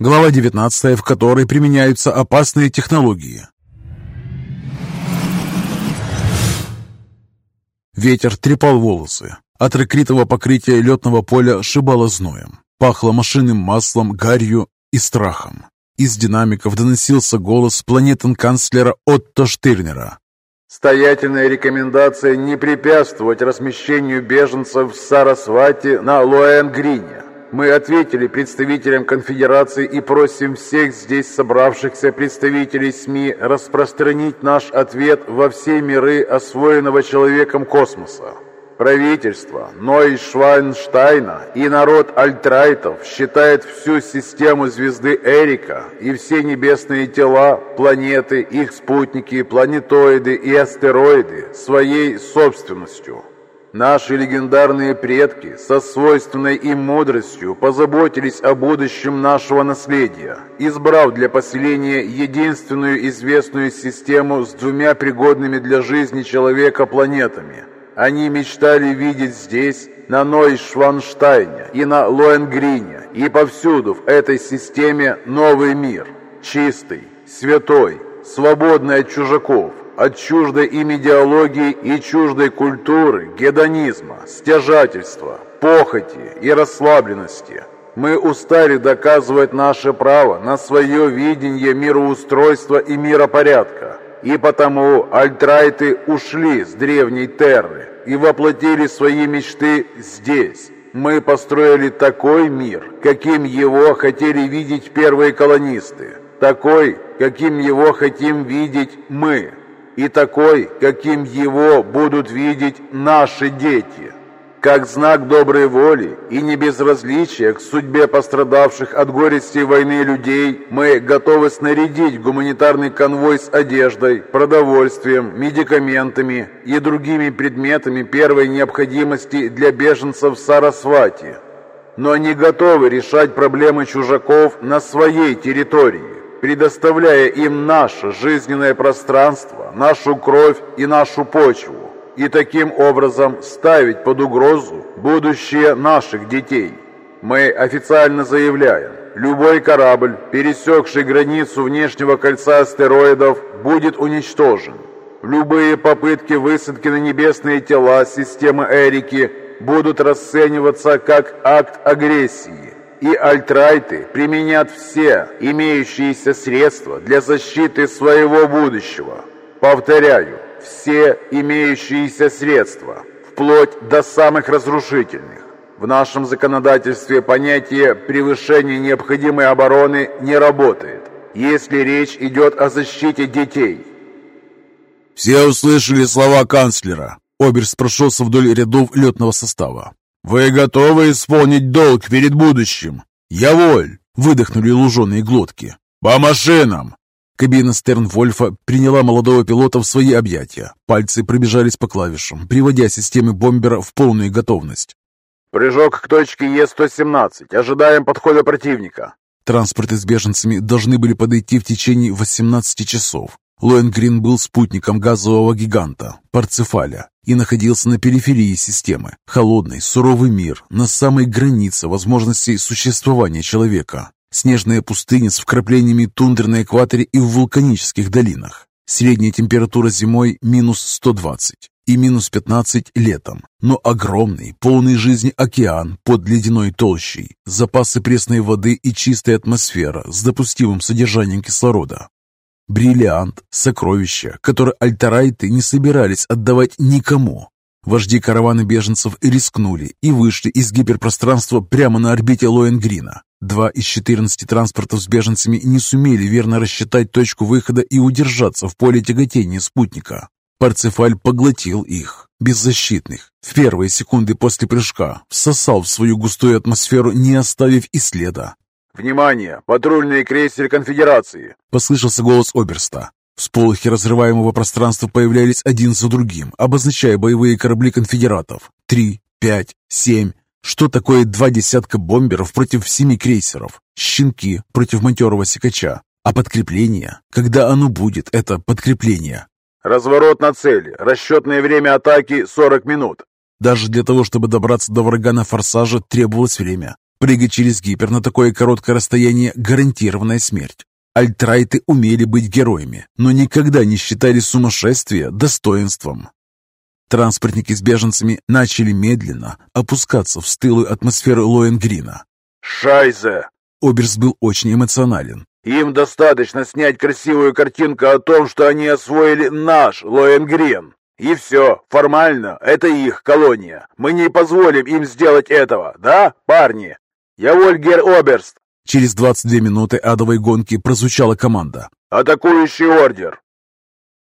Глава 19, в которой применяются опасные технологии. Ветер трепал волосы. От ракритового покрытия летного поля шибало зноем. Пахло машинным маслом, гарью и страхом. Из динамиков доносился голос планетен-канцлера Отто Штирнера. Стоятельная рекомендация не препятствовать размещению беженцев в Сарасвати на Луэн-Грине. Мы ответили представителям конфедерации и просим всех здесь собравшихся представителей СМИ распространить наш ответ во все миры освоенного человеком космоса. Правительство Нойшвайнштайна и народ Альтрайтов считает всю систему звезды Эрика и все небесные тела, планеты, их спутники, планетоиды и астероиды своей собственностью. Наши легендарные предки со свойственной им мудростью позаботились о будущем нашего наследия, избрав для поселения единственную известную систему с двумя пригодными для жизни человека планетами – они мечтали видеть здесь, на Нойшванштайне и на Лоенгрине, и повсюду в этой системе новый мир, чистый, святой, свободный от чужаков, от чуждой им идеологии и чуждой культуры, гедонизма, стяжательства, похоти и расслабленности. Мы устали доказывать наше право на свое видение мироустройства и миропорядка, и потому альтрайты ушли с древней Терры, и воплотили свои мечты здесь. Мы построили такой мир, каким его хотели видеть первые колонисты, такой, каким его хотим видеть мы, и такой, каким его будут видеть наши дети как знак доброй воли и не безразличия к судьбе пострадавших от горести войны людей, мы готовы снарядить гуманитарный конвой с одеждой, продовольствием, медикаментами и другими предметами первой необходимости для беженцев в Сарасвати. Но не готовы решать проблемы чужаков на своей территории, предоставляя им наше жизненное пространство, нашу кровь и нашу почву и таким образом ставить под угрозу будущее наших детей. Мы официально заявляем, любой корабль, пересекший границу внешнего кольца астероидов, будет уничтожен. Любые попытки высадки на небесные тела системы Эрики будут расцениваться как акт агрессии, и альтрайты применят все имеющиеся средства для защиты своего будущего. Повторяю, все имеющиеся средства, вплоть до самых разрушительных. В нашем законодательстве понятие превышения необходимой обороны не работает, если речь идет о защите детей. Все услышали слова канцлера. Оберс прошелся вдоль рядов летного состава. «Вы готовы исполнить долг перед будущим?» «Я воль!» — выдохнули луженые глотки. «По машинам!» Кабина Стернвольфа приняла молодого пилота в свои объятия. Пальцы пробежались по клавишам, приводя системы бомбера в полную готовность. «Прыжок к точке Е-117. Ожидаем подхода противника». Транспорты с беженцами должны были подойти в течение 18 часов. Лоенгрин был спутником газового гиганта, Парцефаля, и находился на периферии системы. Холодный, суровый мир, на самой границе возможностей существования человека. Снежная пустыня с вкраплениями тундры на экваторе и в вулканических долинах. Средняя температура зимой минус 120 и минус 15 летом. Но огромный, полный жизни океан под ледяной толщей, запасы пресной воды и чистая атмосфера с допустимым содержанием кислорода. Бриллиант, сокровища, которые альтарайты не собирались отдавать никому. Вожди каравана беженцев рискнули и вышли из гиперпространства прямо на орбите Лоенгрина. Два из 14 транспортов с беженцами не сумели верно рассчитать точку выхода и удержаться в поле тяготения спутника. Парцефаль поглотил их, беззащитных, в первые секунды после прыжка, всосал в свою густую атмосферу, не оставив и следа. «Внимание! Патрульные крейсеры Конфедерации!» — послышался голос Оберста. Всполохи разрываемого пространства появлялись один за другим, обозначая боевые корабли конфедератов. Три, пять, семь. Что такое два десятка бомберов против семи крейсеров? Щенки против матерого секача. А подкрепление? Когда оно будет, это подкрепление? Разворот на цели. Расчетное время атаки 40 минут. Даже для того, чтобы добраться до врага на форсаже, требовалось время. Прыгать через гипер на такое короткое расстояние – гарантированная смерть. Альтрайты умели быть героями, но никогда не считали сумасшествие достоинством. Транспортники с беженцами начали медленно опускаться в стылую атмосферу Лоенгрина. «Шайзе!» Оберс был очень эмоционален. «Им достаточно снять красивую картинку о том, что они освоили наш Лоенгрин. И все, формально, это их колония. Мы не позволим им сделать этого, да, парни? Я Вольгер Оберст!» Через 22 минуты адовой гонки прозвучала команда. «Атакующий ордер!»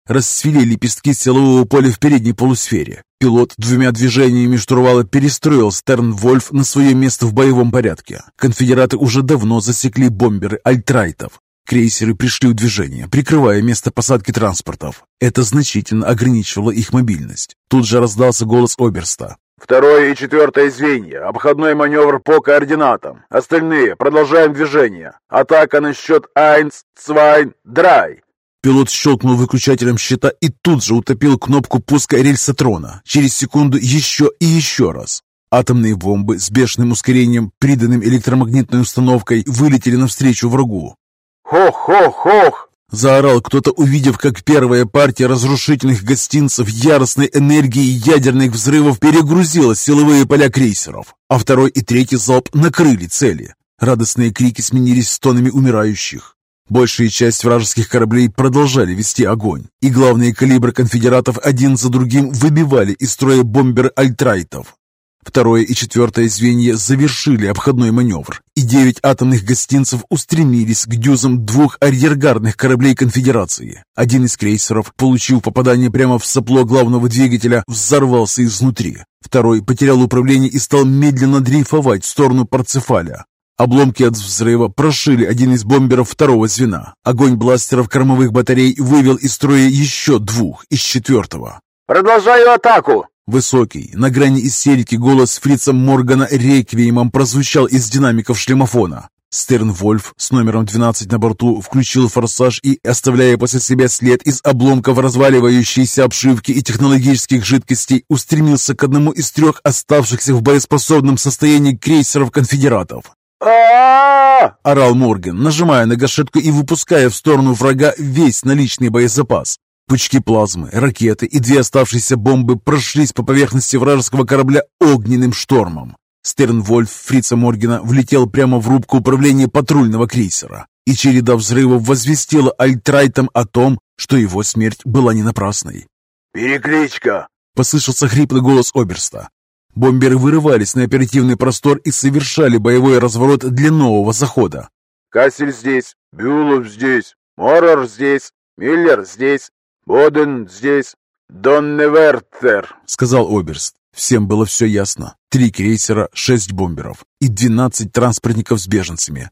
Расцвели лепестки силового поля в передней полусфере. Пилот двумя движениями штурвала перестроил Стерн-Вольф на свое место в боевом порядке. Конфедераты уже давно засекли бомберы альтрайтов. Крейсеры пришли в движение, прикрывая место посадки транспортов. Это значительно ограничивало их мобильность. Тут же раздался голос Оберста. «Второе и четвертое звенья. Обходной маневр по координатам. Остальные. Продолжаем движение. Атака на счет Айнс, Цвайн, Драй. Пилот щелкнул выключателем щита и тут же утопил кнопку пуска рельсотрона. Через секунду еще и еще раз. Атомные бомбы с бешеным ускорением, приданным электромагнитной установкой, вылетели навстречу врагу. «Хох-хох-хох!» Заорал кто-то, увидев, как первая партия разрушительных гостинцев яростной энергии ядерных взрывов перегрузила силовые поля крейсеров, а второй и третий залп накрыли цели. Радостные крики сменились стонами умирающих. Большая часть вражеских кораблей продолжали вести огонь, и главные калибры конфедератов один за другим выбивали из строя бомберы альтрайтов. Второе и четвертое звенья завершили обходной маневр, и девять атомных гостинцев устремились к дюзам двух арьергардных кораблей конфедерации. Один из крейсеров, получив попадание прямо в сопло главного двигателя, взорвался изнутри. Второй потерял управление и стал медленно дрейфовать в сторону Парцефаля. Обломки от взрыва прошили один из бомберов второго звена. Огонь бластеров кормовых батарей вывел из строя еще двух из четвертого. «Продолжаю атаку!» Высокий, на грани истерики голос фрица Моргана реквиемом прозвучал из динамиков шлемофона. Стернвольф с номером 12 на борту включил форсаж и, оставляя после себя след из обломков разваливающейся обшивки и технологических жидкостей, устремился к одному из трех оставшихся в боеспособном состоянии крейсеров конфедератов а орал Морган, нажимая на гашетку и выпуская в сторону врага весь наличный боезапас. Пучки плазмы, ракеты и две оставшиеся бомбы прошлись по поверхности вражеского корабля огненным штормом. Стернвольф Фрица Моргена влетел прямо в рубку управления патрульного крейсера, и череда взрывов возвестила Альтрайтом о том, что его смерть была не напрасной. «Перекличка!» — послышался хриплый голос Оберста. Бомберы вырывались на оперативный простор и совершали боевой разворот для нового захода. «Кассель здесь, Бюлов здесь, Моррор здесь, Миллер здесь, Боден здесь, Донневертер», — сказал Оберст. Всем было все ясно. Три крейсера, шесть бомберов и двенадцать транспортников с беженцами.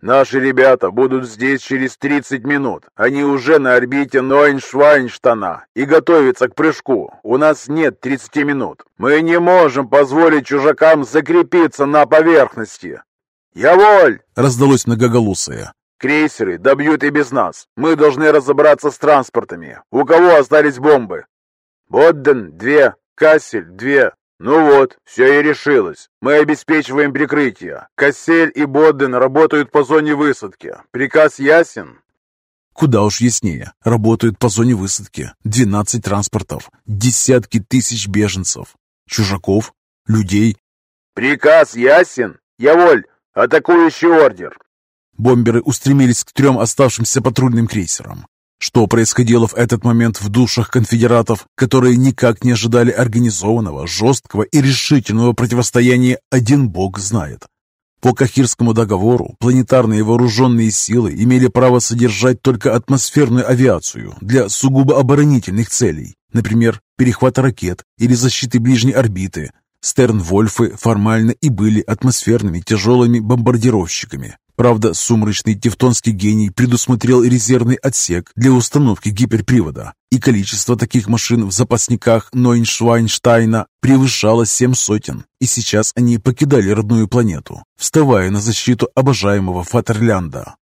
Наши ребята будут здесь через 30 минут. Они уже на орбите Нойншвайнштана и готовятся к прыжку. У нас нет 30 минут. Мы не можем позволить чужакам закрепиться на поверхности. «Я воль!» — раздалось многоголосое. «Крейсеры добьют и без нас. Мы должны разобраться с транспортами. У кого остались бомбы?» «Бодден — две, Кассель — две, «Ну вот, все и решилось. Мы обеспечиваем прикрытие. Кассель и Бодден работают по зоне высадки. Приказ ясен?» Куда уж яснее. Работают по зоне высадки. 12 транспортов, десятки тысяч беженцев, чужаков, людей. «Приказ ясен? Я воль. Атакующий ордер!» Бомберы устремились к трем оставшимся патрульным крейсерам. Что происходило в этот момент в душах конфедератов, которые никак не ожидали организованного, жесткого и решительного противостояния, один бог знает. По Кахирскому договору планетарные вооруженные силы имели право содержать только атмосферную авиацию для сугубо оборонительных целей, например, перехвата ракет или защиты ближней орбиты. Стернвольфы формально и были атмосферными тяжелыми бомбардировщиками, Правда, сумрачный тевтонский гений предусмотрел резервный отсек для установки гиперпривода, и количество таких машин в запасниках Нойншвайнштайна превышало семь сотен, и сейчас они покидали родную планету, вставая на защиту обожаемого Фатерлянда.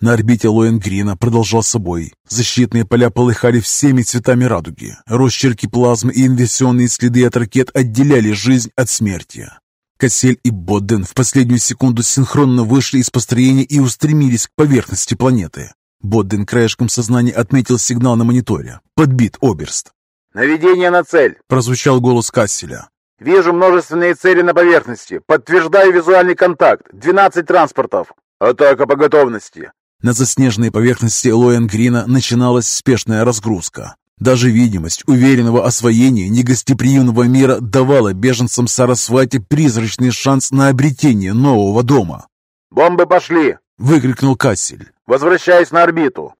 На орбите Лоенгрина продолжал собой. Защитные поля полыхали всеми цветами радуги. Росчерки плазмы и инверсионные следы от ракет отделяли жизнь от смерти. Кассель и Бодден в последнюю секунду синхронно вышли из построения и устремились к поверхности планеты. Бодден краешком сознания отметил сигнал на мониторе. Подбит оберст. «Наведение на цель!» – прозвучал голос Касселя. «Вижу множественные цели на поверхности. Подтверждаю визуальный контакт. 12 транспортов. Атака по готовности!» На заснеженной поверхности Лоэнгрина начиналась спешная разгрузка. Даже видимость уверенного освоения негостеприимного мира давала беженцам Сарасвати призрачный шанс на обретение нового дома. «Бомбы пошли!» — выкрикнул Кассель. «Возвращаюсь на орбиту!»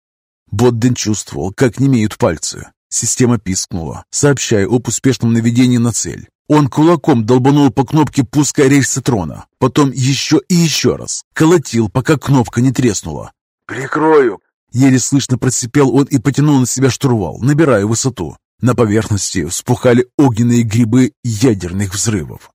Бодден чувствовал, как немеют пальцы. Система пискнула, сообщая об успешном наведении на цель. Он кулаком долбанул по кнопке пуска рельсотрона, потом еще и еще раз. Колотил, пока кнопка не треснула. «Прикрою!» Еле слышно просипел он и потянул на себя штурвал, набирая высоту. На поверхности вспухали огненные грибы ядерных взрывов.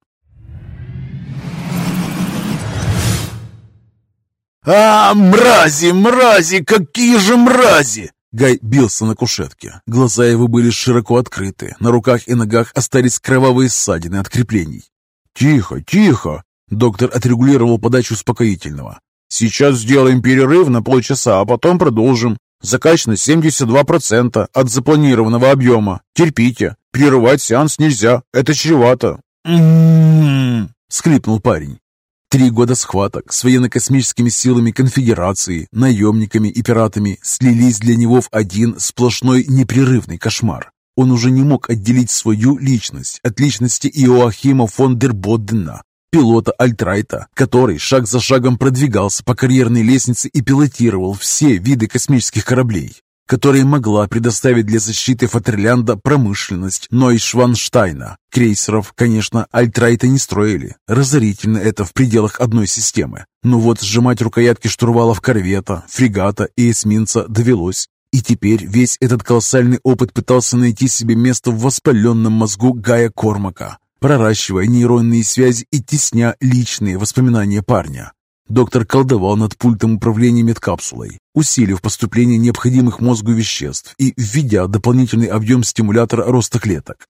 «А, мрази, мрази, какие же мрази!» Гай бился на кушетке. Глаза его были широко открыты. На руках и ногах остались кровавые ссадины от креплений. «Тихо, тихо!» Доктор отрегулировал подачу успокоительного. Сейчас сделаем перерыв на полчаса, а потом продолжим. Закачано 72% от запланированного объема. Терпите. Прерывать сеанс нельзя. Это чревато. «М-м-м», скрипнул парень. Три года схваток с военно-космическими силами конфедерации, наемниками и пиратами слились для него в один сплошной непрерывный кошмар. Он уже не мог отделить свою личность от личности Иоахима фон дер Боддена, пилота Альтрайта, который шаг за шагом продвигался по карьерной лестнице и пилотировал все виды космических кораблей, которые могла предоставить для защиты Фатерлянда промышленность Нойшванштайна. Крейсеров, конечно, Альтрайта не строили. Разорительно это в пределах одной системы. Но вот сжимать рукоятки штурвалов корвета, фрегата и эсминца довелось. И теперь весь этот колоссальный опыт пытался найти себе место в воспаленном мозгу Гая Кормака, проращивая нейронные связи и тесня личные воспоминания парня. Доктор колдовал над пультом управления медкапсулой, усилив поступление необходимых мозгу веществ и введя дополнительный объем стимулятора роста клеток.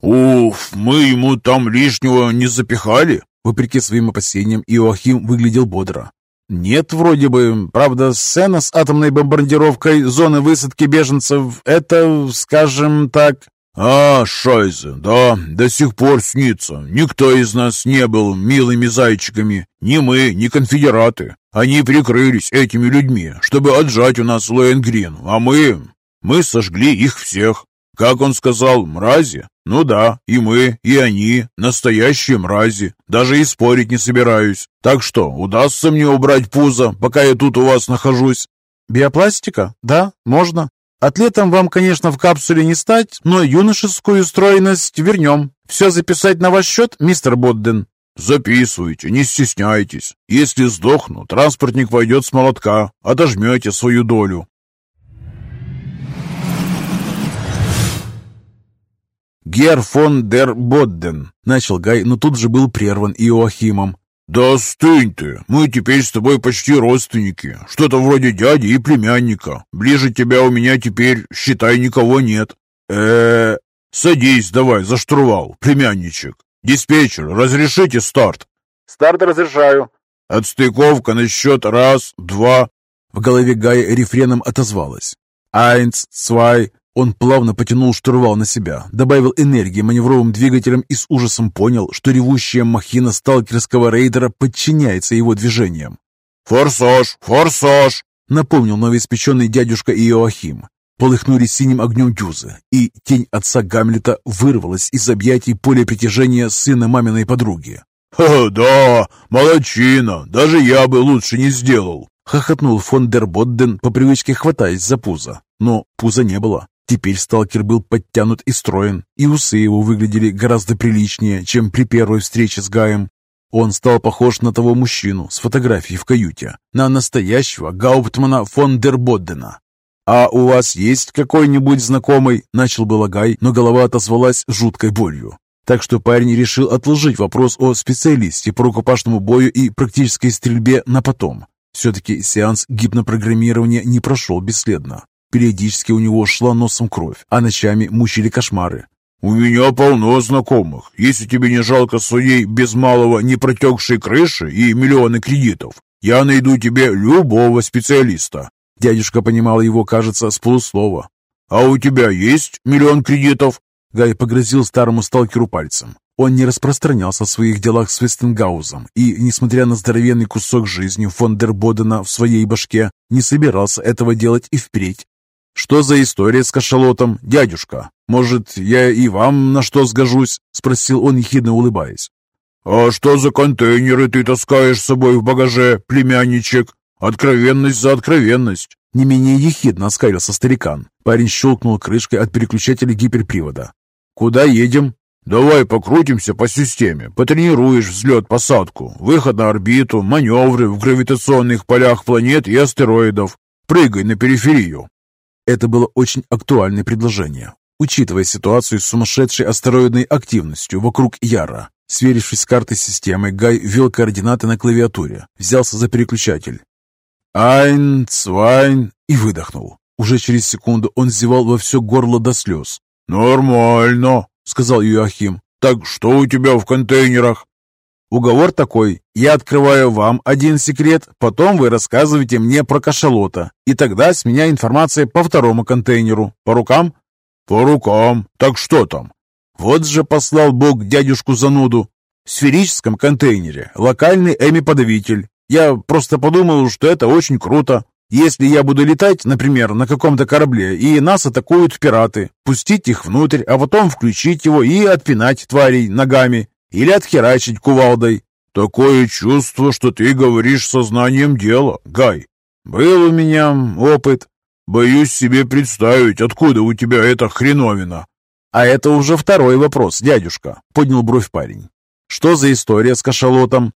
«Уф, мы ему там лишнего не запихали?» Вопреки своим опасениям, Иоахим выглядел бодро. «Нет, вроде бы. Правда, сцена с атомной бомбардировкой зоны высадки беженцев — это, скажем так, «А, Шайзе, да, до сих пор снится. Никто из нас не был милыми зайчиками. Ни мы, ни конфедераты. Они прикрылись этими людьми, чтобы отжать у нас Лоэнгрин, а мы... Мы сожгли их всех. Как он сказал, мрази? Ну да, и мы, и они, настоящие мрази. Даже и спорить не собираюсь. Так что, удастся мне убрать пузо, пока я тут у вас нахожусь?» «Биопластика? Да, можно. Атлетом вам, конечно, в капсуле не стать, но юношескую стройность вернем. Все записать на ваш счет, мистер Бодден?» «Записывайте, не стесняйтесь. Если сдохну, транспортник войдет с молотка. Отожмете свою долю». «Гер фон дер Бодден», — начал Гай, но тут же был прерван Иоахимом. «Да стынь ты, мы теперь с тобой почти родственники, что-то вроде дяди и племянника. Ближе тебя у меня теперь, считай, никого нет. э Садись давай за штурвал, племянничек. Диспетчер, разрешите старт?» «Старт разрешаю». «Отстыковка на счет раз, два». В голове Гая рефреном отозвалась. «Айнц, свай, он плавно потянул штурвал на себя, добавил энергии маневровым двигателям и с ужасом понял, что ревущая махина сталкерского рейдера подчиняется его движениям. «Форсаж! Форсаж!» — напомнил новоиспеченный дядюшка Иоахим. Полыхнули синим огнем дюзы, и тень отца Гамлета вырвалась из объятий поля притяжения сына маминой подруги. «Ха, да, молодчина, даже я бы лучше не сделал!» — хохотнул фон дер Бодден, по привычке хватаясь за пузо. Но пуза не было. Теперь сталкер был подтянут и строен, и усы его выглядели гораздо приличнее, чем при первой встрече с Гаем. Он стал похож на того мужчину с фотографией в каюте, на настоящего Гауптмана фон дер Боддена. «А у вас есть какой-нибудь знакомый?» – начал было Гай, но голова отозвалась жуткой болью. Так что парень решил отложить вопрос о специалисте по рукопашному бою и практической стрельбе на потом. Все-таки сеанс гипнопрограммирования не прошел бесследно. Периодически у него шла носом кровь, а ночами мучили кошмары. «У меня полно знакомых. Если тебе не жалко своей без малого не протекшей крыши и миллионы кредитов, я найду тебе любого специалиста». Дядюшка понимал его, кажется, с полуслова. «А у тебя есть миллион кредитов?» Гай погрозил старому сталкеру пальцем. Он не распространялся о своих делах с Вестенгаузом и, несмотря на здоровенный кусок жизни фон дер Бодена в своей башке, не собирался этого делать и впредь. «Что за история с кашалотом, дядюшка? Может, я и вам на что сгожусь?» — спросил он, ехидно улыбаясь. «А что за контейнеры ты таскаешь с собой в багаже, племянничек? Откровенность за откровенность!» Не менее ехидно оскалился старикан. Парень щелкнул крышкой от переключателя гиперпривода. «Куда едем?» «Давай покрутимся по системе, потренируешь взлет-посадку, выход на орбиту, маневры в гравитационных полях планет и астероидов. Прыгай на периферию». Это было очень актуальное предложение, учитывая ситуацию с сумасшедшей астероидной активностью вокруг Яра. Сверившись с картой системы, Гай ввел координаты на клавиатуре, взялся за переключатель. «Айн, цвайн» и выдохнул. Уже через секунду он зевал во все горло до слез. «Нормально», — сказал Юахим. «Так что у тебя в контейнерах?» «Уговор такой. Я открываю вам один секрет, потом вы рассказываете мне про кашалота, и тогда с меня информация по второму контейнеру. По рукам?» «По рукам. Так что там?» «Вот же послал Бог дядюшку зануду. В сферическом контейнере локальный эми-подавитель. Я просто подумал, что это очень круто. Если я буду летать, например, на каком-то корабле, и нас атакуют пираты, пустить их внутрь, а потом включить его и отпинать тварей ногами или отхерачить кувалдой. Такое чувство, что ты говоришь сознанием дела, Гай. Был у меня опыт. Боюсь себе представить, откуда у тебя эта хреновина. А это уже второй вопрос, дядюшка, поднял бровь парень. Что за история с кашалотом?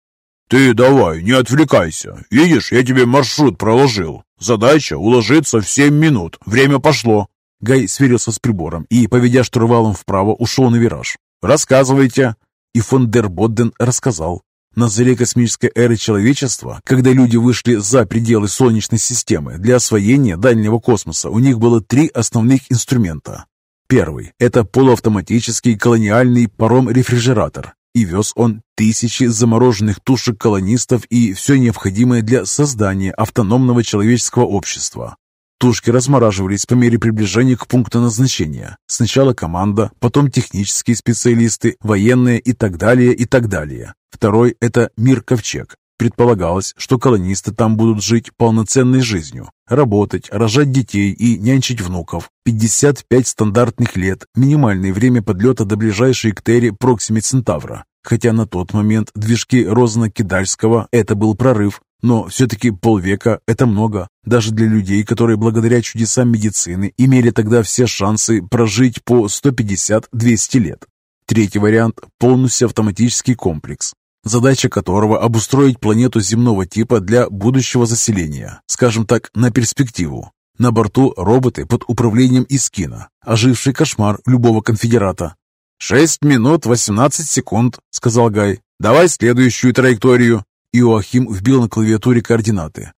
«Ты давай, не отвлекайся. Видишь, я тебе маршрут проложил. Задача — уложиться в семь минут. Время пошло». Гай сверился с прибором и, поведя штурвалом вправо, ушел на вираж. «Рассказывайте». И фон дер Бодден рассказал. На заре космической эры человечества, когда люди вышли за пределы Солнечной системы, для освоения дальнего космоса у них было три основных инструмента. Первый – это полуавтоматический колониальный паром-рефрижератор, и вез он тысячи замороженных тушек колонистов и все необходимое для создания автономного человеческого общества. Тушки размораживались по мере приближения к пункту назначения. Сначала команда, потом технические специалисты, военные и так далее, и так далее. Второй – это мир-ковчег. Предполагалось, что колонисты там будут жить полноценной жизнью, работать, рожать детей и нянчить внуков. 55 стандартных лет – минимальное время подлета до ближайшей к Терри Проксиме Центавра. Хотя на тот момент движки Розана-Кидальского – это был прорыв, но все-таки полвека – это много, даже для людей, которые благодаря чудесам медицины имели тогда все шансы прожить по 150-200 лет. Третий вариант – полностью автоматический комплекс задача которого обустроить планету земного типа для будущего заселения, скажем так, на перспективу. На борту роботы под управлением Искина, оживший кошмар любого конфедерата. «Шесть минут восемнадцать секунд», — сказал Гай. «Давай следующую траекторию». Иоахим вбил на клавиатуре координаты.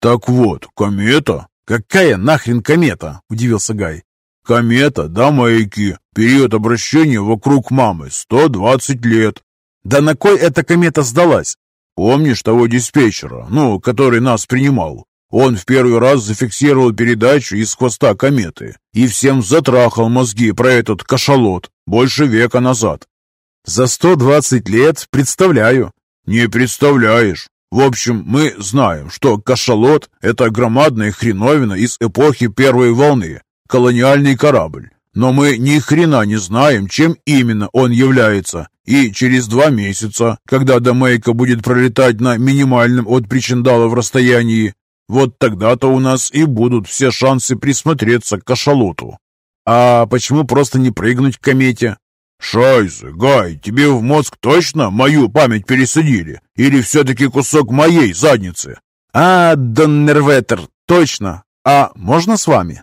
«Так вот, комета?» «Какая нахрен комета?» – удивился Гай. «Комета, да, маяки. Период обращения вокруг мамы – 120 лет. Да на кой эта комета сдалась? Помнишь того диспетчера, ну, который нас принимал? Он в первый раз зафиксировал передачу из хвоста кометы и всем затрахал мозги про этот кашалот больше века назад. За 120 лет представляю. Не представляешь. В общем, мы знаем, что кашалот – это громадная хреновина из эпохи первой волны, колониальный корабль. Но мы ни хрена не знаем, чем именно он является. И через два месяца, когда Домейка будет пролетать на минимальном от причиндала в расстоянии, вот тогда-то у нас и будут все шансы присмотреться к кашалоту. А почему просто не прыгнуть к комете? «Шайзе, Гай, тебе в мозг точно мою память пересадили? Или все-таки кусок моей задницы?» «А, Доннерветер, точно. А можно с вами?»